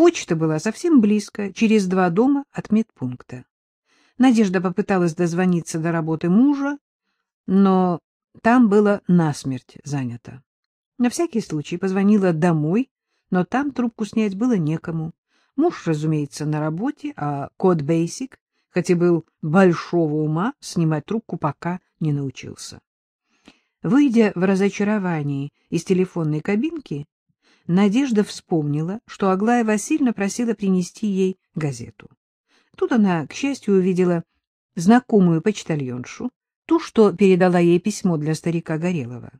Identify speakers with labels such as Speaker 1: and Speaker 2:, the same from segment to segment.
Speaker 1: Почта была совсем близко, через два дома от медпункта. Надежда попыталась дозвониться до работы мужа, но там было насмерть занято. На всякий случай позвонила домой, но там трубку снять было некому. Муж, разумеется, на работе, а код Бейсик, хотя был большого ума, снимать трубку пока не научился. Выйдя в разочаровании из телефонной кабинки, Надежда вспомнила, что Аглая Васильевна просила принести ей газету. Тут она, к счастью, увидела знакомую почтальоншу, ту, что передала ей письмо для старика Горелого.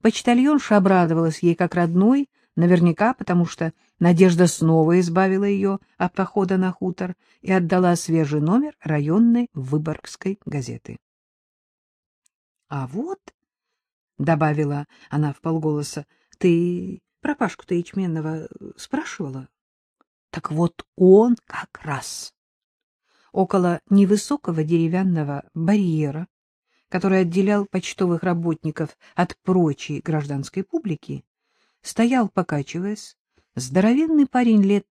Speaker 1: Почтальонша обрадовалась ей как родной, наверняка потому, что Надежда снова избавила ее от похода на хутор и отдала свежий номер районной Выборгской газеты. — А вот, — добавила она вполголоса, — ты про Пашку-то Ячменного спрашивала? — Так вот он как раз. Около невысокого деревянного барьера который отделял почтовых работников от прочей гражданской публики, стоял, покачиваясь, здоровенный парень лет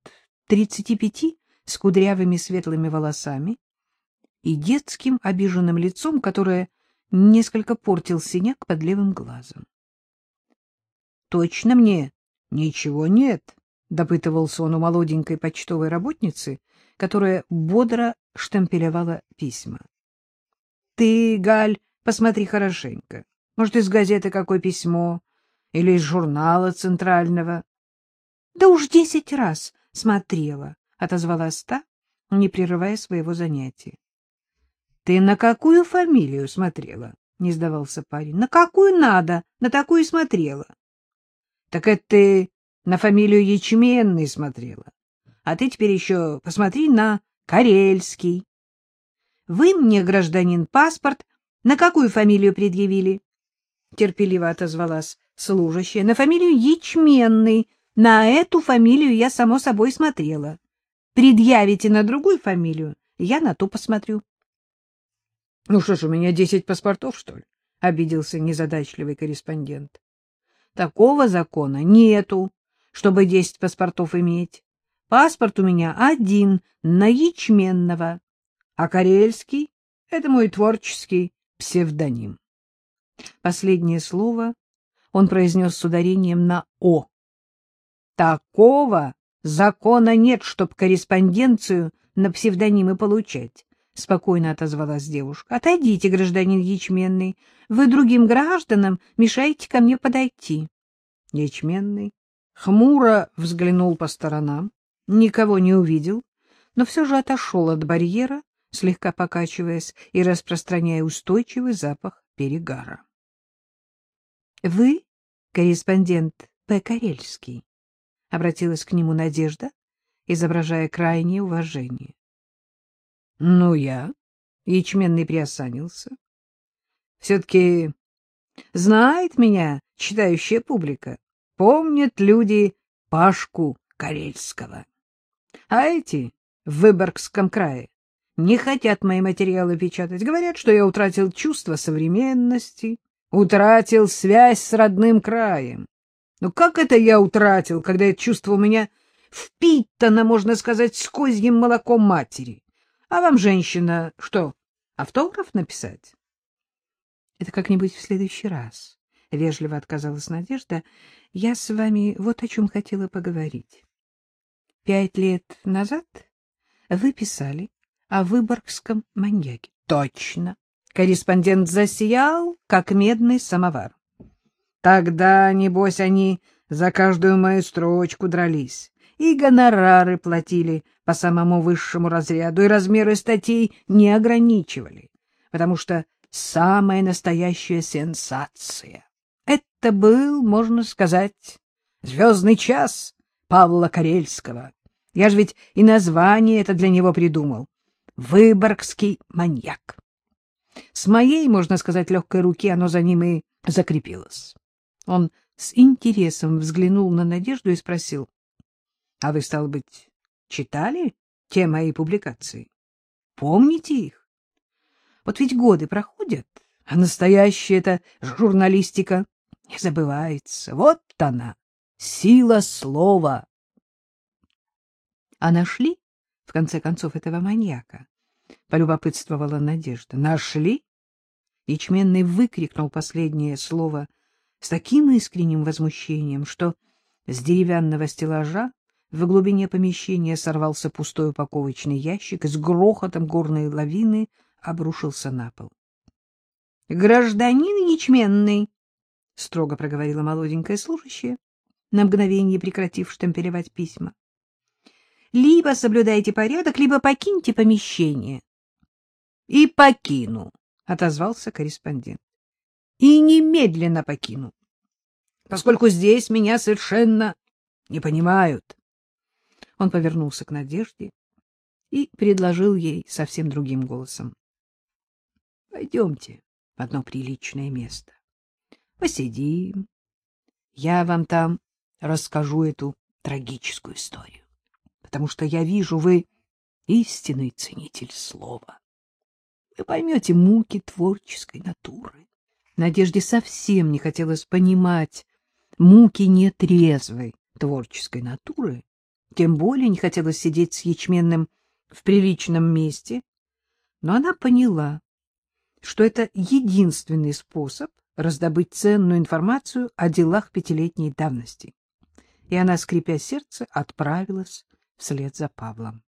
Speaker 1: тридцати пяти с кудрявыми светлыми волосами и детским обиженным лицом, которое несколько портил синяк под левым глазом. — Точно мне ничего нет, — допытывался он у молоденькой почтовой работницы, которая бодро штампелевала письма. — Ты, Галь, Посмотри хорошенько. Может, из газеты какое письмо или из журнала центрального. — Да уж десять раз смотрела, — отозвалась та, не прерывая своего занятия. — Ты на какую фамилию смотрела? — не сдавался парень. — На какую надо, на такую смотрела. — Так это ты на фамилию Ячменный смотрела. А ты теперь еще посмотри на Карельский. Вы мне, гражданин, паспорт на какую фамилию предъявили? Терпеливо отозвалась служащая. На фамилию Ячменный. На эту фамилию я, само собой, смотрела. Предъявите на другую фамилию, я на ту посмотрю. — Ну что ж, у меня десять паспортов, что ли? — обиделся незадачливый корреспондент. — Такого закона нету, чтобы десять паспортов иметь. Паспорт у меня один, на ячменного, а карельский — это мой творческий псевдоним. Последнее слово он произнес с ударением на «о». «Такого закона нет, чтоб корреспонденцию на псевдонимы получать», — спокойно отозвалась девушка. «Отойдите, гражданин Ячменный, вы другим гражданам мешаете ко мне подойти». Ячменный хмуро взглянул по сторонам, никого не увидел, но все же отошел от барьера слегка покачиваясь и распространяя устойчивый запах перегара. — Вы корреспондент П. Карельский? — обратилась к нему Надежда, изображая крайнее уважение. — Ну, я. Ячменный приосанился. — Все-таки знает меня читающая публика. Помнят люди Пашку Карельского. А эти в Выборгском крае не хотят мои материалы печатать. Говорят, что я утратил чувство современности, утратил связь с родным краем. Но как это я утратил, когда это чувство у меня впитано, можно сказать, с козьим молоком матери? А вам, женщина, что, автограф написать? — Это как-нибудь в следующий раз, — вежливо отказалась Надежда. — Я с вами вот о чем хотела поговорить. Пять лет назад вы писали, о выборгском маньяке. Точно. Корреспондент засиял, как медный самовар. Тогда, небось, они за каждую мою строчку дрались. И гонорары платили по самому высшему разряду, и размеры статей не ограничивали, потому что самая настоящая сенсация. Это был, можно сказать, звездный час Павла Карельского. Я же ведь и название это для него придумал. Выборгский маньяк. С моей, можно сказать, легкой руки оно за ним и закрепилось. Он с интересом взглянул на Надежду и спросил. — А вы, стало быть, читали те мои публикации? Помните их? Вот ведь годы проходят, а настоящая эта журналистика не забывается. Вот она, сила слова. — А нашли, в конце концов, этого маньяка? — полюбопытствовала Надежда. — Нашли? Ячменный выкрикнул последнее слово с таким искренним возмущением, что с деревянного стеллажа в глубине помещения сорвался пустой упаковочный ящик и с грохотом горной лавины обрушился на пол. — Гражданин ячменный! — строго проговорила молоденькая служащая, на мгновение прекратив штемпелевать письма. — Либо соблюдайте порядок, либо покиньте помещение. — И покину, — отозвался корреспондент. — И немедленно покину, поскольку здесь меня совершенно не понимают. Он повернулся к Надежде и предложил ей совсем другим голосом. — Пойдемте в одно приличное место. Посидим. Я вам там расскажу эту трагическую историю, потому что я вижу, вы истинный ценитель слова. Вы поймете муки творческой натуры. Надежде совсем не хотелось понимать муки нетрезвой творческой натуры, тем более не хотелось сидеть с ячменным в приличном месте, но она поняла, что это единственный способ раздобыть ценную информацию о делах пятилетней давности. И она, скрипя сердце, отправилась вслед за Павлом.